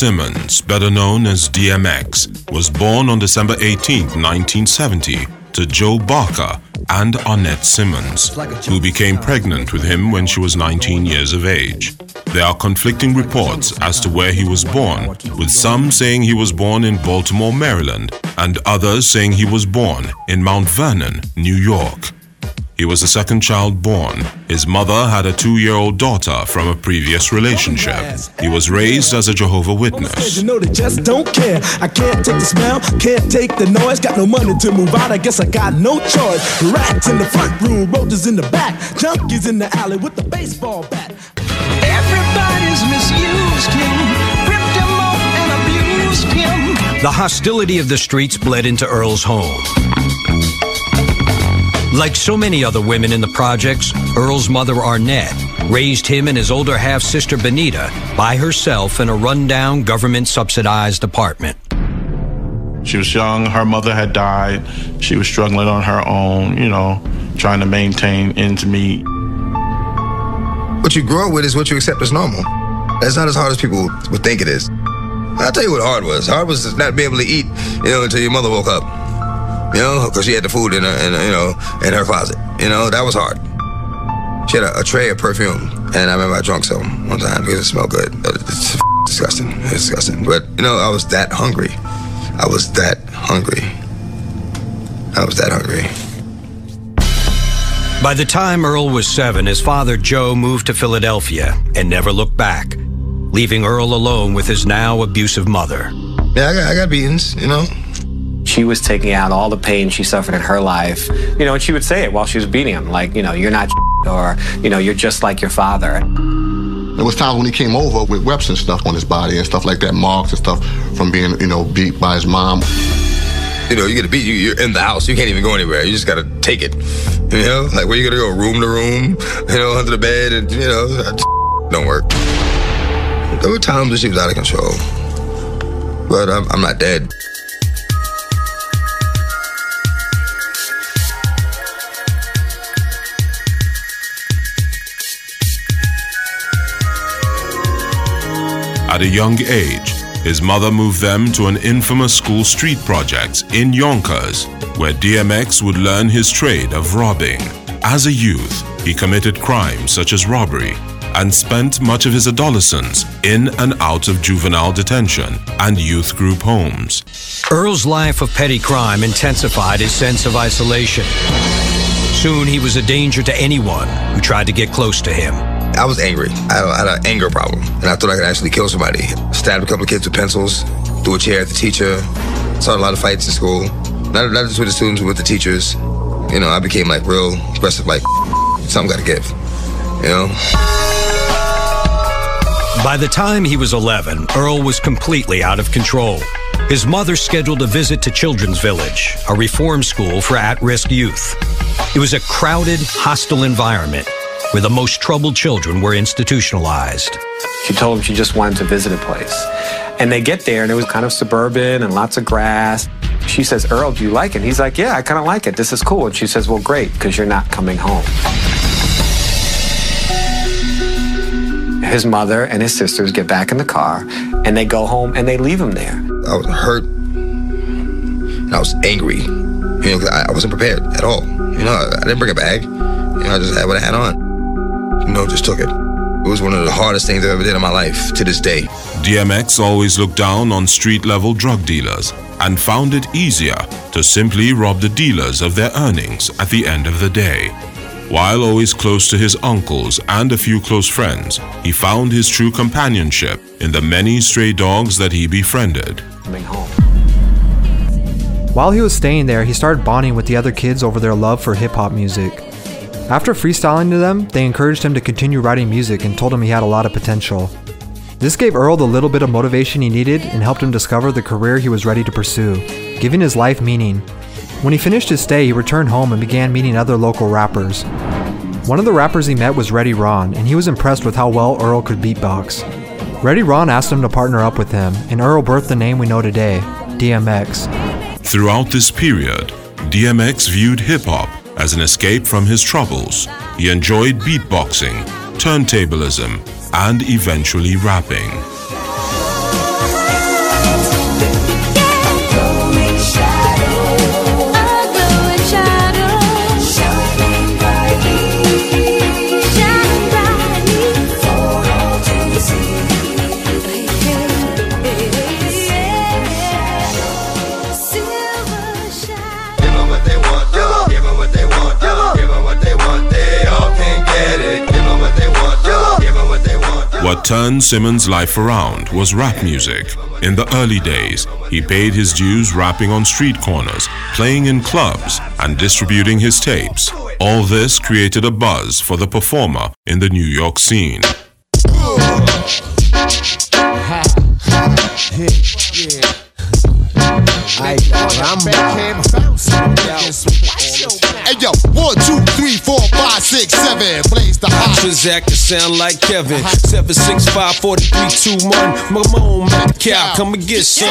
Simmons, better known as DMX, was born on December 18, 1970, to Joe Barker and Arnett Simmons, who became pregnant with him when she was 19 years of age. There are conflicting reports as to where he was born, with some saying he was born in Baltimore, Maryland, and others saying he was born in Mount Vernon, New York. He was the second child born. His mother had a two year old daughter from a previous relationship. He was raised as a Jehovah Witness. You know they just don't care. I can't take the smell, can't take the noise. Got no money to move out, I guess I got no choice. Rats in the front room, roaches in the back, junkies in the alley with the baseball bat. Everybody's misused him, ripped him off and abused him. The hostility of the streets bled into Earl's home. Like so many other women in the projects, Earl's mother Arnett raised him and his older half sister Benita by herself in a rundown government subsidized apartment. She was young, her mother had died, she was struggling on her own, you know, trying to maintain ends meet. What you grow up with is what you accept as normal. That's not as hard as people would think it is. I'll tell you what hard was. Hard was not being able to eat, you know, until your mother woke up. You know, because she had the food in her, in, you know, in her closet. You know, that was hard. She had a, a tray of perfume, and I remember I drank some one time because it smelled good. It's disgusting. It's disgusting. But you know, I was that hungry. I was that hungry. I was that hungry. By the time Earl was seven, his father Joe moved to Philadelphia and never looked back, leaving Earl alone with his now abusive mother. Yeah, I got, I got beatings, you know. She was taking out all the pain she suffered in her life, you know, and she would say it while she was beating him, like, you know, you're not or, you know, you're just like your father. There was times when he came over with webs and stuff on his body and stuff like that, marks and stuff from being, you know, beat by his mom. You know, you get a beat, you, you're in the house. You can't even go anywhere. You just gotta take it. You know, like where you gonna go, room to room, you know, under the bed, and you know, don't work. There were times when she was out of control, but I'm, I'm not dead. At a young age, his mother moved them to an infamous school street project in Yonkers, where DMX would learn his trade of robbing. As a youth, he committed crimes such as robbery and spent much of his adolescence in and out of juvenile detention and youth group homes. Earl's life of petty crime intensified his sense of isolation. Soon he was a danger to anyone who tried to get close to him. I was angry. I had an anger problem, and I thought I could actually kill somebody. Stabbed a couple of kids with pencils, threw a chair at the teacher. Started a lot of fights in school. Not, not just with the students, but with the teachers. You know, I became like real aggressive, like something got to give. You know. By the time he was 11, Earl was completely out of control. His mother scheduled a visit to Children's Village, a reform school for at risk youth. It was a crowded, hostile environment where the most troubled children were institutionalized. She told him she just wanted to visit a place. And they get there, and it was kind of suburban and lots of grass. She says, Earl, do you like it? He's like, Yeah, I kind of like it. This is cool. And she says, Well, great, because you're not coming home. His mother and his sisters get back in the car, and they go home and they leave him there. I was hurt, and I was angry. You know, I wasn't prepared at all. You know, I didn't bring a bag. You know, I just had what I had on you know, just took it. It was one of the hardest things I ever did in my life to this day. DMX always looked down on street level drug dealers and found it easier to simply rob the dealers of their earnings at the end of the day. While always close to his uncles and a few close friends, he found his true companionship in the many stray dogs that he befriended. Coming home. While he was staying there, he started bonding with the other kids over their love for hip hop music. After freestyling to them, they encouraged him to continue writing music and told him he had a lot of potential. This gave Earl the little bit of motivation he needed and helped him discover the career he was ready to pursue, giving his life meaning. When he finished his stay, he returned home and began meeting other local rappers. One of the rappers he met was Ready Ron, and he was impressed with how well Earl could beatbox. Ready Ron asked him to partner up with him, and Earl birthed the name we know today, DMX. Throughout this period, DMX viewed hip hop as an escape from his troubles. He enjoyed beatboxing, turntablism, and eventually rapping. Turned Simmons' life around was rap music. In the early days, he paid his dues rapping on street corners, playing in clubs, and distributing his tapes. All this created a buzz for the performer in the New York scene. Hey yo, one, two, three, four, six, seven. Plays the hot. Transact to sound like Kevin. Seven six five four three two one. My mom at cow, come and get some.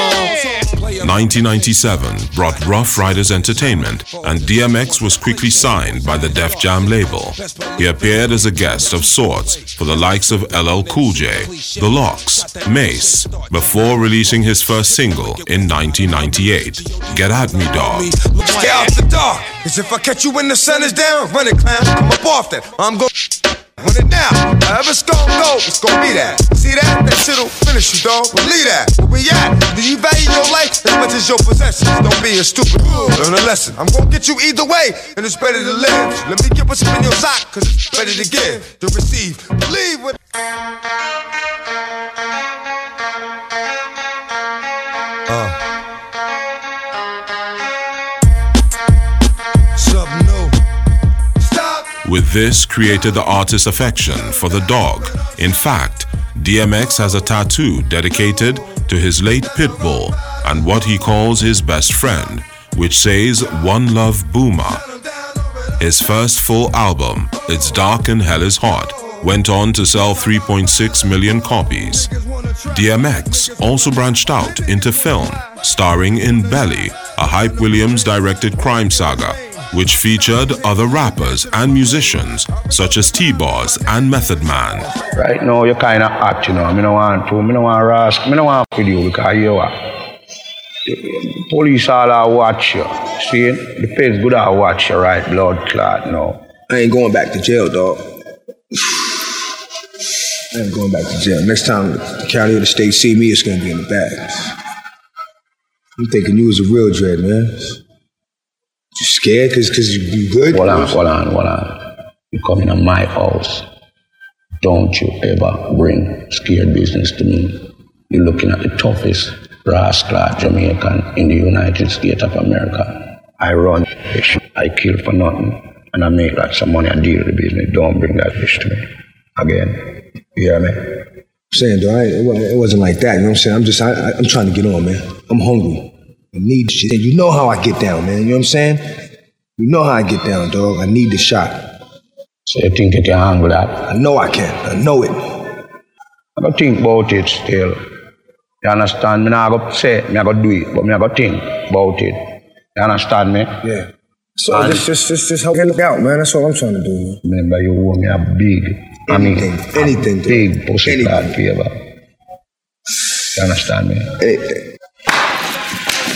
1997 brought Ruff Ryders Entertainment, and DMX was quickly signed by the Def Jam label. He appeared as a guest of sorts for the likes of LL Cool J, The LOX, Mase, before releasing his first single in 1998, Get At Me Dog. Stay out the dark. Cause if I catch you when the sun is down, run it, clown. Come up off that. I'm going Run it now. However it's gonna go, it's gonna be that. See that? That shit'll finish you, dog. Believe that. Where we at? Do you value your life as much as your possessions? Don't be a stupid. Fool. Learn a lesson. I'm gonna get you either way, and it's better to live. Let me get what's in your sock, cause it's better to give, to receive. Believe what. This created the artist's affection for the dog. In fact, DMX has a tattoo dedicated to his late pit bull and what he calls his best friend, which says One Love Boomer. His first full album, It's Dark and Hell is Hot, went on to sell 3.6 million copies. DMX also branched out into film, starring in Belly, a Hype Williams directed crime saga, which featured other rappers and musicians such as T-Boz and Method Man. Right now, you're kind of hot, you know. I don't want to, I don't want to ask, I don't want to with you because you what? Police all are watch you. See, the place good I watch you, right? Blood clot, no. I ain't going back to jail, dog. I ain't going back to jail. Next time the county or the state see me, it's gonna be in the bag. I'm thinking you was a real dread, man. You scared cause, cause you, you good? Hold on, hold on, hold on. You come in my house. Don't you ever bring scared business to me. You're looking at the toughest rascal Jamaican in the United States of America. I run fish. I kill for nothing. And I make like some money and deal with the business. Don't bring that fish to me. Again. You hear me? I'm saying, though, I, it, it wasn't like that. You know what I'm saying? I'm just, I, I, I'm trying to get on, man. I'm hungry. I need shit. You know how I get down, man. You know what I'm saying? You know how I get down, dog. I need the shot. So you think you can handle that? I know I can. I know it. I don't think about it still. You understand? Me not go say, me I go do it, but me I go think about it. You understand me? Yeah. So And- just, just, just, just help me look out, man. That's all I'm trying to do, man. Remember, you owe me a big, I mean, Anything, anything, dog. big pussy Anything. favor. You understand me?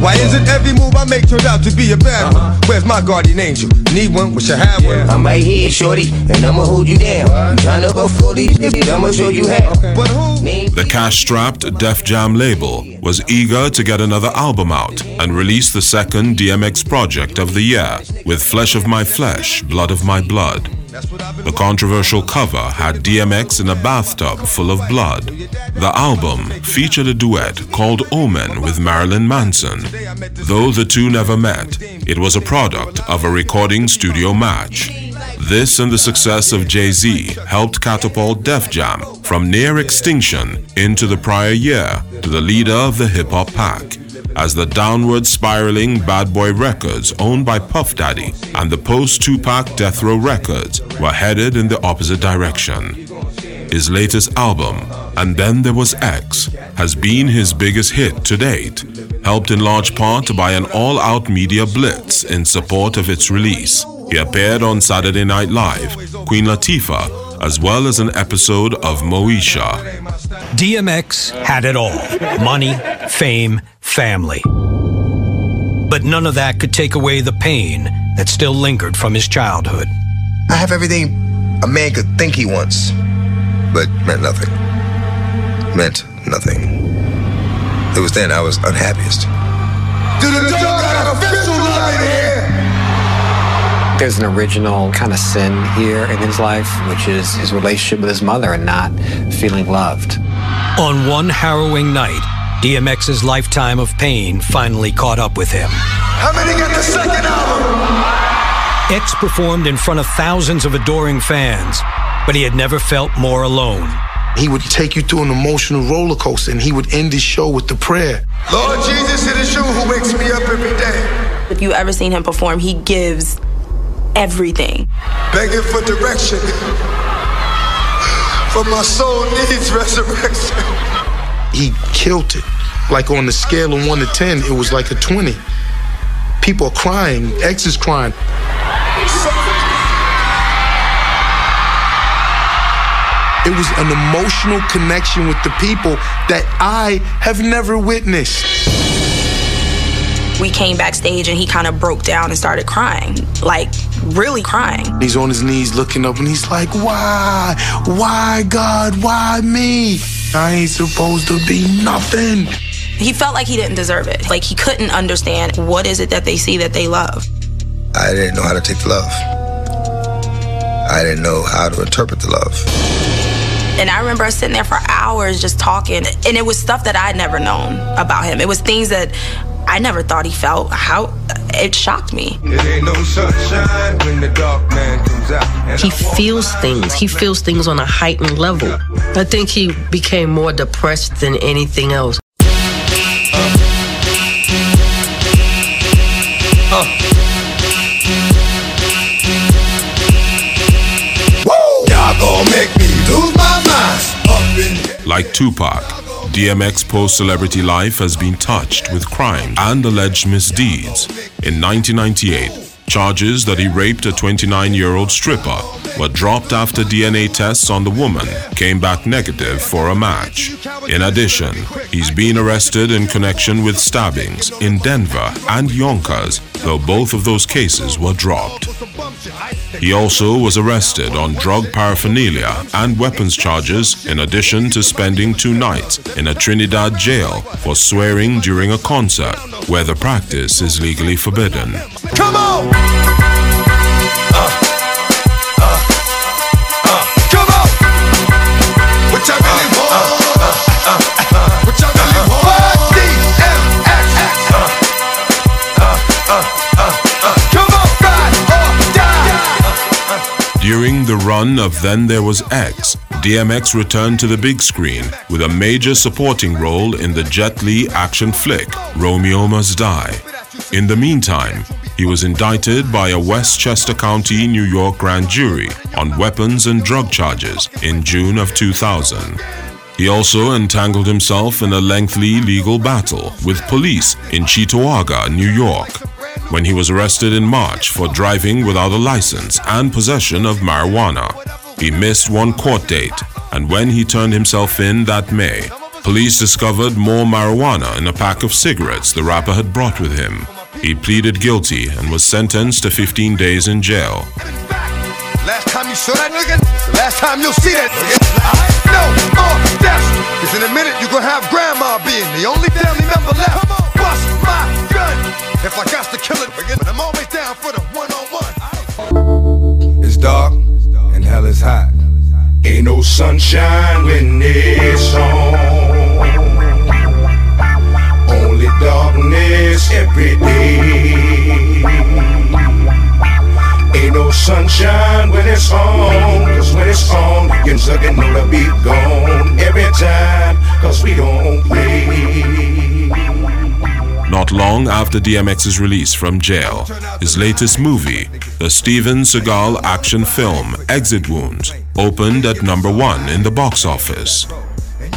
Why is it every move I make turns out to be a bad one? Uh-huh. Where's my guardian angel? Need one? Wish I had one. I'm right here, shorty, and I'ma hold you down. You tryna go for these niggas, I'ma show you how. But who? The cash-strapped Def Jam label was eager to get another album out and release the second DMX project of the year with Flesh of My Flesh, Blood of My Blood. The controversial cover had DMX in a bathtub full of blood. The album featured a duet called Omen with Marilyn Manson. Though the two never met, it was a product of a recording studio match. This and the success of Jay Z helped catapult Def Jam from near extinction into the prior year to the leader of the hip hop pack, as the downward spiraling Bad Boy Records, owned by Puff Daddy, and the post Tupac Death Row Records were headed in the opposite direction. His latest album, And Then There Was X, has been his biggest hit to date, helped in large part by an all out media blitz in support of its release. He appeared on Saturday Night Live, Queen Latifah, as well as an episode of Moesha. DMX had it all money, fame, family. But none of that could take away the pain that still lingered from his childhood. I have everything a man could think he wants, but meant nothing. Meant nothing. It was then I was unhappiest. There's an original kind of sin here in his life, which is his relationship with his mother and not feeling loved. On one harrowing night, DMX's lifetime of pain finally caught up with him. How many get the second album? X performed in front of thousands of adoring fans, but he had never felt more alone. He would take you through an emotional roller coaster and he would end his show with the prayer. Lord Jesus, it is you who wakes me up every day. If you ever seen him perform, he gives everything. Begging for direction. For my soul needs resurrection. He killed it. Like on the scale of 1 to 10, it was like a 20. People are crying. X is crying. It was an emotional connection with the people that I have never witnessed. We came backstage and he kind of broke down and started crying, like really crying. He's on his knees looking up and he's like, Why? Why, God? Why me? I ain't supposed to be nothing. He felt like he didn't deserve it. Like he couldn't understand what is it that they see that they love. I didn't know how to take the love. I didn't know how to interpret the love. And I remember us sitting there for hours just talking. And it was stuff that I'd never known about him. It was things that I never thought he felt. How it shocked me. No he feels things. He feels things on a heightened level. I think he became more depressed than anything else. Like Tupac, DMX post celebrity life has been touched with crime and alleged misdeeds. In 1998, charges that he raped a 29 year old stripper were dropped after DNA tests on the woman came back negative for a match. In addition, he's been arrested in connection with stabbings in Denver and Yonkers, though both of those cases were dropped. He also was arrested on drug paraphernalia and weapons charges in addition to spending two nights in a Trinidad jail for swearing during a concert where the practice is legally forbidden. Come on! Uh, uh, uh, come on! What y'all really want? What y'all really want? Come on, or die! During the run of Then There Was X, DMX returned to the big screen with a major supporting role in the Jet Li action flick Romeo Must Die. In the meantime, he was indicted by a Westchester County, New York grand jury on weapons and drug charges in June of 2000. He also entangled himself in a lengthy legal battle with police in Cheektowaga, New York, when he was arrested in March for driving without a license and possession of marijuana. He missed one court date, and when he turned himself in that May, police discovered more marijuana in a pack of cigarettes the rapper had brought with him. He pleaded guilty and was sentenced to 15 days in jail. Last time you saw that nigga, the last time you'll see that nigga. Alright? No more deaths. Cause in a minute you're gonna have grandma being the only family member left. Bust my gun. If I got to kill it, but I'm always down for the one on one. It's dark and hell is hot. Ain't no sunshine when it's on. Darkness every day. Ain't no sunshine when it's on. Cause when it's on, know the beat gone every time. Cause we don't play. Not long after DMX's release from jail, his latest movie, the Steven Seagal action film Exit Wounds, opened at number one in the box office.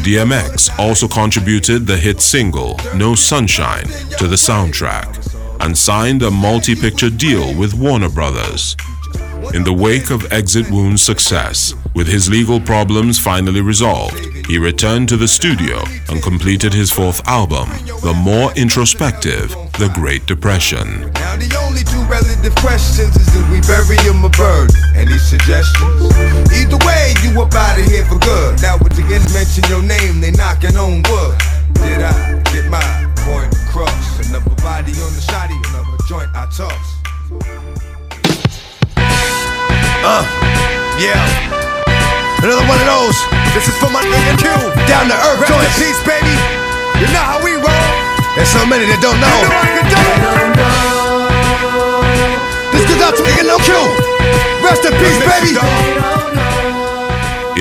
DMX also contributed the hit single No Sunshine to the soundtrack and signed a multi picture deal with Warner Brothers. In the wake of Exit Wound's success, with his legal problems finally resolved, he returned to the studio and completed his fourth album, the more introspective The Great Depression. Now the only two relative questions is we bury him or burn. Any suggestions? Either way, you for good. Now once again mention your name, they knocking on wood. Did I get my point across? Another body on the shoddy, another joint I toss. Uh, yeah. Another one of those. This is for my nigga Q. Down to earth, joint peace, baby. You know how we roll. There's so many that don't know. This goes out to nigga no Q. Rest in peace, baby.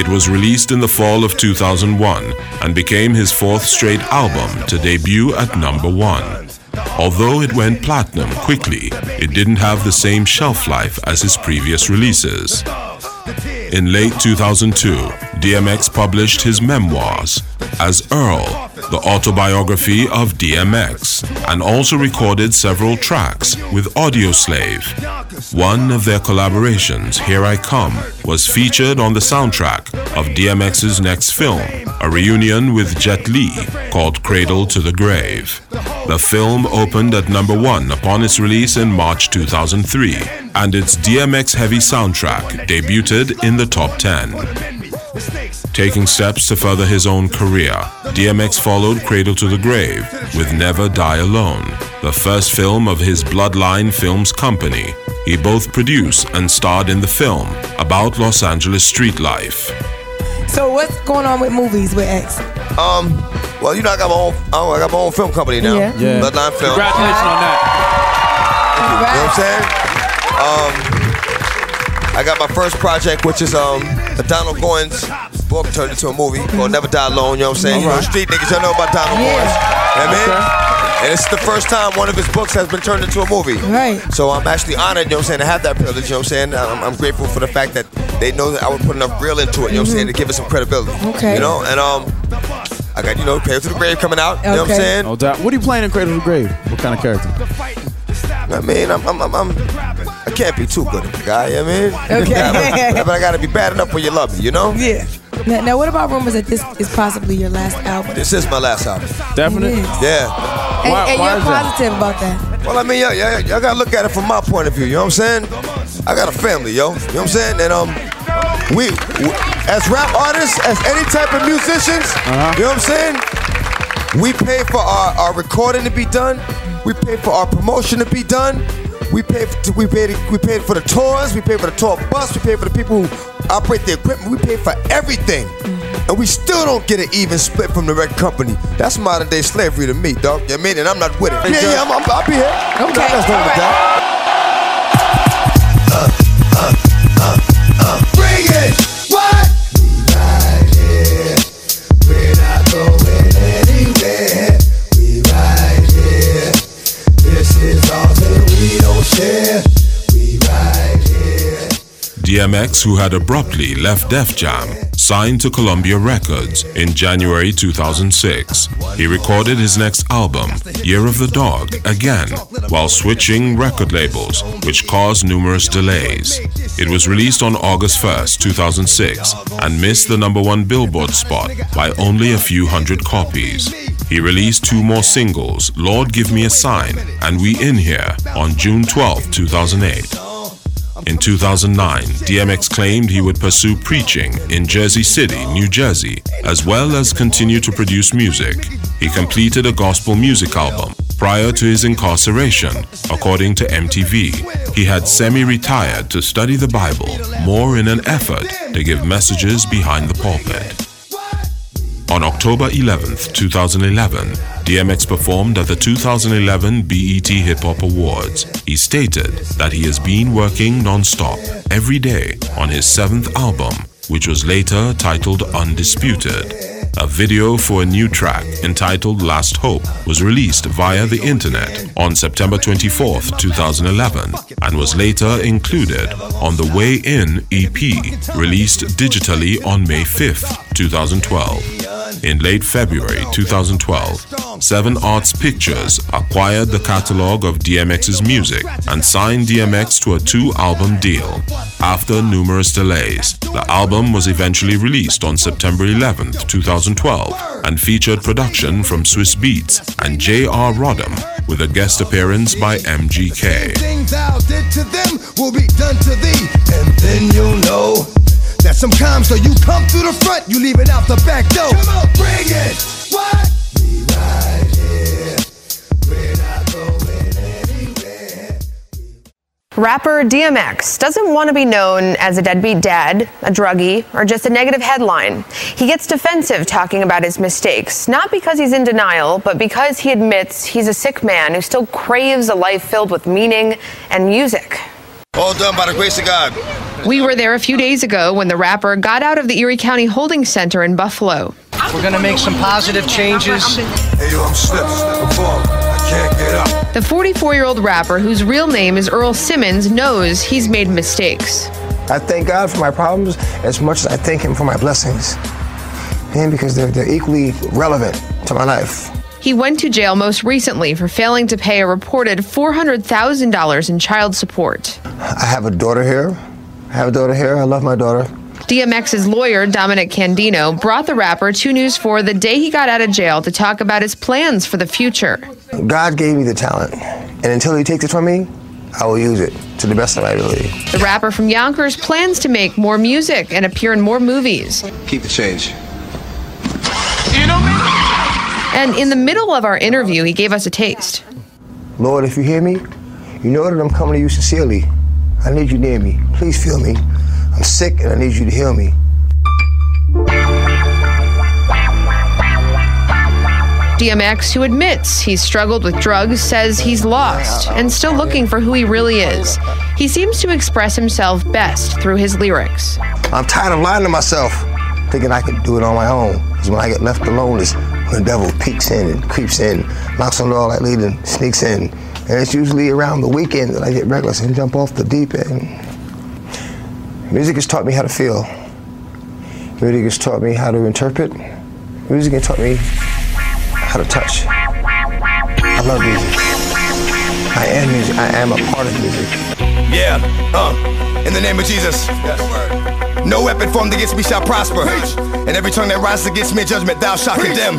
It was released in the fall of 2001 and became his fourth straight album to debut at number one. Although it went platinum quickly, it didn't have the same shelf life as his previous releases. In late 2002, DMX published his memoirs as Earl, the autobiography of DMX, and also recorded several tracks with Audioslave. One of their collaborations, Here I Come, was featured on the soundtrack of DMX's next film, a reunion with Jet Li called Cradle to the Grave. The film opened at number one upon its release in March 2003, and its DMX heavy soundtrack debuted in the top 10. Taking steps to further his own career, DMX followed Cradle to the Grave with Never Die Alone, the first film of his Bloodline Films company. He both produced and starred in the film about Los Angeles street life. So what's going on with movies with X? Um, well, you know, I got my own, I got my own film company now. Yeah. Yeah. Bloodline Film. Congratulations on that. You know what I'm saying? Um, I got my first project, which is um, a Donald Goines book turned into a movie called Never Die Alone. You know what I'm saying? You know, Alright. street niggas, y'all know about Donald Yeah. Goines. You know what I mean? And it's the first time one of his books has been turned into a movie. Right. So I'm actually honored, you know what I'm saying, to have that privilege, you know what I'm saying? I'm, I'm grateful for the fact that they know that I would put enough real into it, you know what I'm saying, to give it some credibility. Okay. You know, and um, I got, you know, Cradle to the Grave coming out, you know what I'm Okay. saying? No doubt. What are you playing in Cradle to the Grave? What kind of character? I mean, I'm, I'm, I'm, I'm I can't be too good at the guy, you know what I mean? Okay. but, but I gotta be bad enough where you love me, you know? Yeah. Now, now, what about rumors that this is possibly your last album? This is my last album. Definitely. Yeah. And, Why- and why you're is that? positive about that. Well, I mean, yeah, yeah, y'all gotta look at it from my point of view. You know what I'm saying? I got a family, yo. You know what I'm saying? And um, we, we as rap artists, as any type of musicians, Uh-huh. you know what I'm saying? We pay for our, our recording to be done. We pay for our promotion to be done. We pay for, we paid we paid for the tours. We pay for the tour bus. We pay for the people who operate the equipment. We pay for everything. Mm-hmm. And we still don't get an even split from the record company. That's modern day slavery to me, dog. You know what I mean? And I'm not with it. Yeah, yeah, I'm, I'm, I'll be here. Okay, That's no all right. doubt. DMX, who had abruptly left Def Jam, signed to Columbia Records in January 2006. He recorded his next album, Year of the Dog, again, while switching record labels, which caused numerous delays. It was released on August 1st, 2006, and missed the number one Billboard spot by only a few hundred copies. He released two more singles, Lord Give Me a Sign and We In Here, on June 12, 2008. In 2009, DMX claimed he would pursue preaching in Jersey City, New Jersey, as well as continue to produce music. He completed a gospel music album prior to his incarceration, according to MTV. He had semi retired to study the Bible, more in an effort to give messages behind the pulpit. On October 11th, 2011, DMX performed at the 2011 BET Hip Hop Awards. He stated that he has been working non-stop every day on his seventh album, which was later titled Undisputed. A video for a new track entitled Last Hope was released via the internet on September 24th, 2011, and was later included on the Weigh In EP, released digitally on May 5th, 2012. In late February 2012, Seven Arts Pictures acquired the catalog of DMX's music and signed DMX to a two-album deal. After numerous delays, the album was eventually released on September 11, 2012, and featured production from Swizz Beatz and J.R. Rotem with a guest appearance by MGK. That sometimes so you come through the front, you leave it out the back door. Come on, bring it. What? Rapper DMX doesn't want to be known as a deadbeat dad, a druggie, or just a negative headline. He gets defensive talking about his mistakes, not because he's in denial, but because he admits he's a sick man who still craves a life filled with meaning and music. All done by the grace of God. We were there a few days ago when the rapper got out of the Erie County Holding Center in Buffalo. We're going to make some positive changes. Hey, yo, I'm slipped. I'm falling. I can't get up. The 44 year old rapper, whose real name is Earl Simmons, knows he's made mistakes. I thank God for my problems as much as I thank Him for my blessings. And because they're, they're equally relevant to my life. He went to jail most recently for failing to pay a reported $400,000 in child support. I have a daughter here. I have a daughter here. I love my daughter. DMX's lawyer, Dominic Candino, brought the rapper to News 4 the day he got out of jail to talk about his plans for the future. God gave me the talent. And until He takes it from me, I will use it to the best of my ability. The rapper from Yonkers plans to make more music and appear in more movies. Keep the change. And in the middle of our interview, he gave us a taste. Lord, if you hear me, you know that I'm coming to you sincerely. I need you near me. Please feel me. I'm sick and I need you to heal me. DMX, who admits he's struggled with drugs, says he's lost and still looking for who he really is. He seems to express himself best through his lyrics. I'm tired of lying to myself, thinking I can do it on my own. Because when I get left alone is when the devil peeks in and creeps in, knocks on the door like lead and sneaks in. And it's usually around the weekend that I get reckless and jump off the deep end. Music has taught me how to feel. Music has taught me how to interpret. Music has taught me how to touch. I love music. I am music. I am a part of music. Yeah, uh, in the name of Jesus. Yes. No weapon formed against me shall prosper. Preach. And every tongue that rises against me in judgment, thou shalt condemn.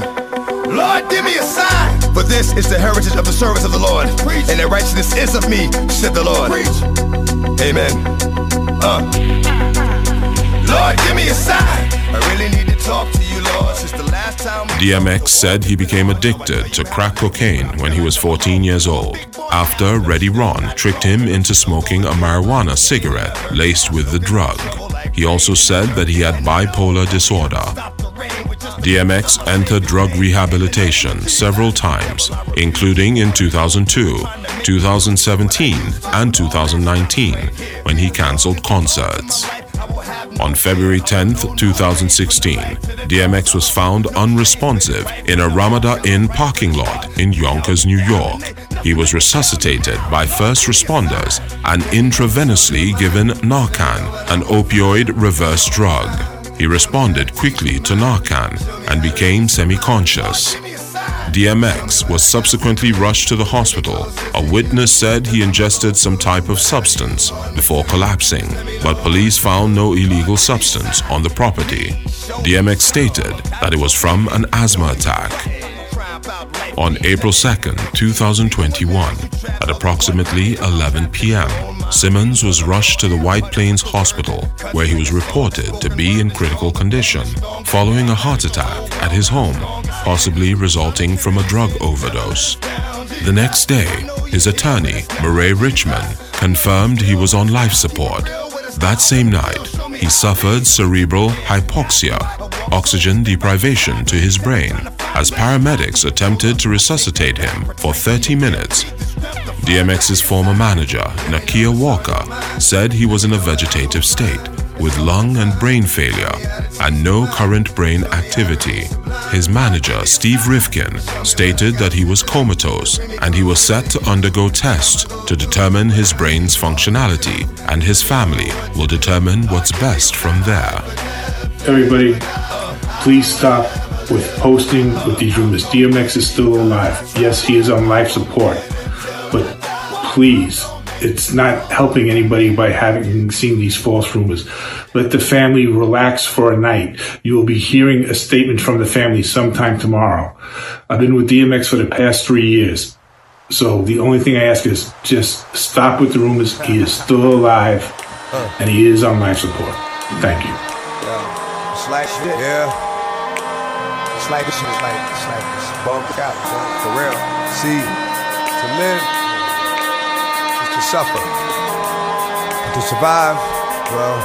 Lord, give me a sign. For this is the heritage of the service of the Lord. Preach. And the righteousness is of me, said the Lord. Preach. Amen. Uh. Lord, give me a sign. I really need to talk to you, Lord, since the last time. DMX said he became addicted to crack cocaine when he was 14 years old, after Ready Ron tricked him into smoking a marijuana cigarette laced with the drug. He also said that he had bipolar disorder. DMX entered drug rehabilitation several times, including in 2002, 2017, and 2019, when he cancelled concerts. On February 10, 2016, DMX was found unresponsive in a Ramada Inn parking lot in Yonkers, New York. He was resuscitated by first responders and intravenously given Narcan, an opioid reverse drug. He responded quickly to Narcan and became semi conscious. DMX was subsequently rushed to the hospital. A witness said he ingested some type of substance before collapsing, but police found no illegal substance on the property. DMX stated that it was from an asthma attack. On April 2nd, 2021, at approximately 11 p.m., Simmons was rushed to the White Plains Hospital, where he was reported to be in critical condition following a heart attack at his home, possibly resulting from a drug overdose. The next day, his attorney, Murray Richman, confirmed he was on life support. That same night, he suffered cerebral hypoxia, oxygen deprivation to his brain, as paramedics attempted to resuscitate him for 30 minutes. DMX's former manager, Nakia Walker, said he was in a vegetative state with lung and brain failure and no current brain activity. His manager, Steve Rifkind, stated that he was comatose and he was set to undergo tests to determine his brain's functionality, and his family will determine what's best from there. Everybody, please stop with posting with these rumors. DMX is still alive. Yes, he is on life support, but please, it's not helping anybody by having seen these false rumors. Let the family relax for a night. You will be hearing a statement from the family sometime tomorrow. I've been with DMX for the past three years. So the only thing I ask is just stop with the rumors. He is still alive and he is on life support. Thank you. Yeah. It's like this shit like it's like it's bumped out, bro. For real. See, to live is to suffer. And to survive, well,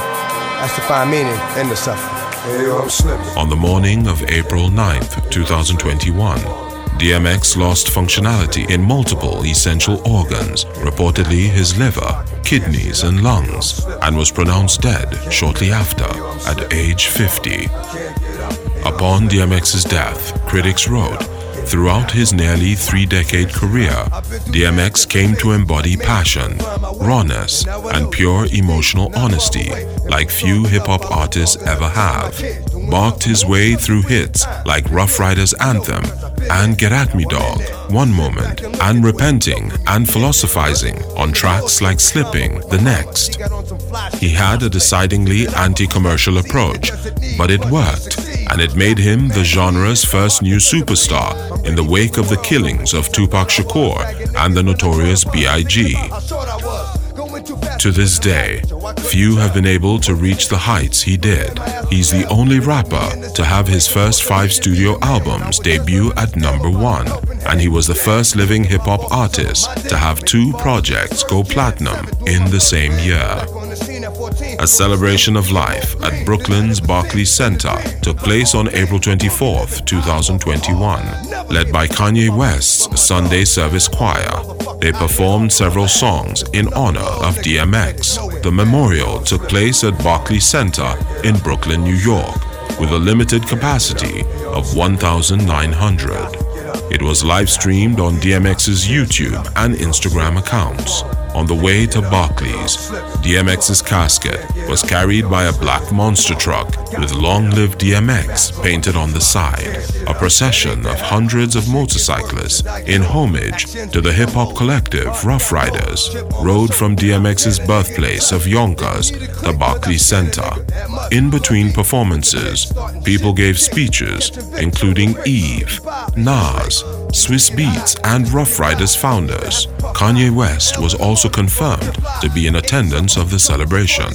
that's to find meaning in the suffering. On the morning of April 9th, 2021, DMX lost functionality in multiple essential organs, reportedly his liver, kidneys, and lungs, and was pronounced dead shortly after, at age 50. Upon DMX's death, critics wrote, Throughout his nearly three decade career, DMX came to embody passion, rawness, and pure emotional honesty like few hip hop artists ever have. Barked his way through hits like Ruff Ryders Anthem and Get At Me Dog, One Moment, and Repenting and Philosophizing on tracks like Slipping, The Next. He had a decidingly anti commercial approach, but it worked, and it made him the genre's first new superstar in the wake of the killings of Tupac Shakur and the notorious B.I.G. To this day, few have been able to reach the heights he did. He's the only rapper to have his first five studio albums debut at number one, and he was the first living hip hop artist to have two projects go platinum in the same year. A celebration of life at Brooklyn's Barclays Center took place on April 24, 2021, led by Kanye West's Sunday Service Choir. They performed several songs in honor of DMX. The memorial took place at Barclays Center in Brooklyn, New York, with a limited capacity of 1,900. It was live streamed on DMX's YouTube and Instagram accounts. On the way to Barclays, DMX's casket was carried by a black monster truck with Long Live DMX painted on the side. A procession of hundreds of motorcyclists in homage to the hip hop collective Ruff Ryders rode from DMX's birthplace of Yonkers to Barclays Center. In between performances, people gave speeches including Eve, Nas, Swizz Beatz, and Ruff Ryders founders. Kanye West was also confirmed to be in attendance of the celebration.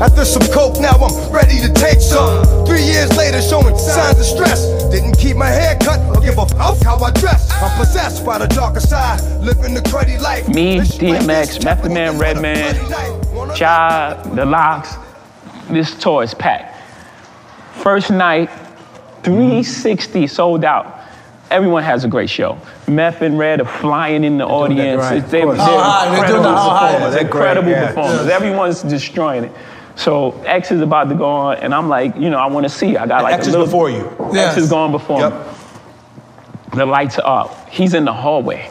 After some coke, now I'm ready to take some. Three years later, showing signs of stress. Didn't keep my hair cut or give a f how I dress. I'm possessed by the darker side, living the cruddy life. Me, DMX, Method Man, Redman, Ja, The LOX, this tour is packed. First night, 360 sold out. Everyone has a great show. Meth and Red are flying in the audience. right, It's- They, of are course. How? They're doing incredible the how high. performers. They're great, incredible yeah. performers. Yeah. Everyone's destroying it. So X is about to go on, and I'm like, you know, I want to see. I got like X a is little, before you. X is going before me. The lights are up. He's in the hallway.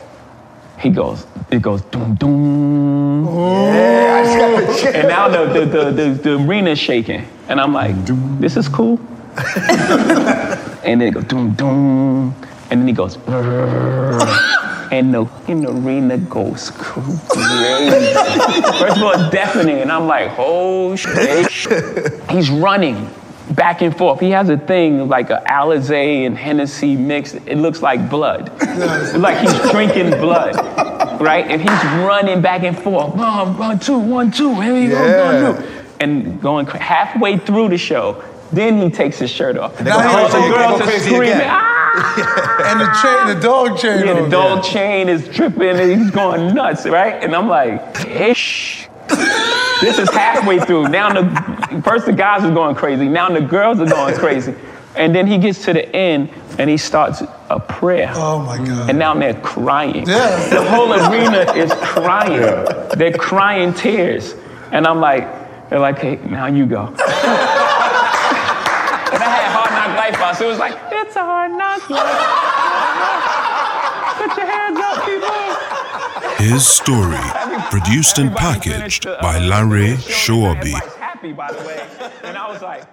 He goes, it goes doom doom. and now the, the, the, the, the arena's shaking. And I'm like, this is cool. and then it goes doom doom. And then he goes, and the, fucking arena goes crazy. First of all, it's deafening. And I'm like, oh shit. He's running back and forth. He has a thing like a Alizé and Hennessy mix. It looks like blood. Like he's drinking blood, right? And he's running back and forth. One, one, two, one, two. Here we go, Yeah. one, two. And going halfway through the show, then he takes his shirt off. Now he All the girls are screaming. "Ah!" and the chain, the dog chain. Yeah, the on, dog chain is tripping and he's going nuts, right? And I'm like, ish. this is halfway through. Now the first the guys are going crazy. Now the girls are going crazy. And then he gets to the end and he starts a prayer. Oh my God. And now they're crying. Yeah. The whole arena is crying. Yeah. They're crying tears. And I'm like, they're like, hey, now you go. and I had hard knock life out, so it was like, it's a hard knock life. Put your hands up, people. His story, produced and packaged uh, by Larry Shoabi. happy, by the way. And I was like,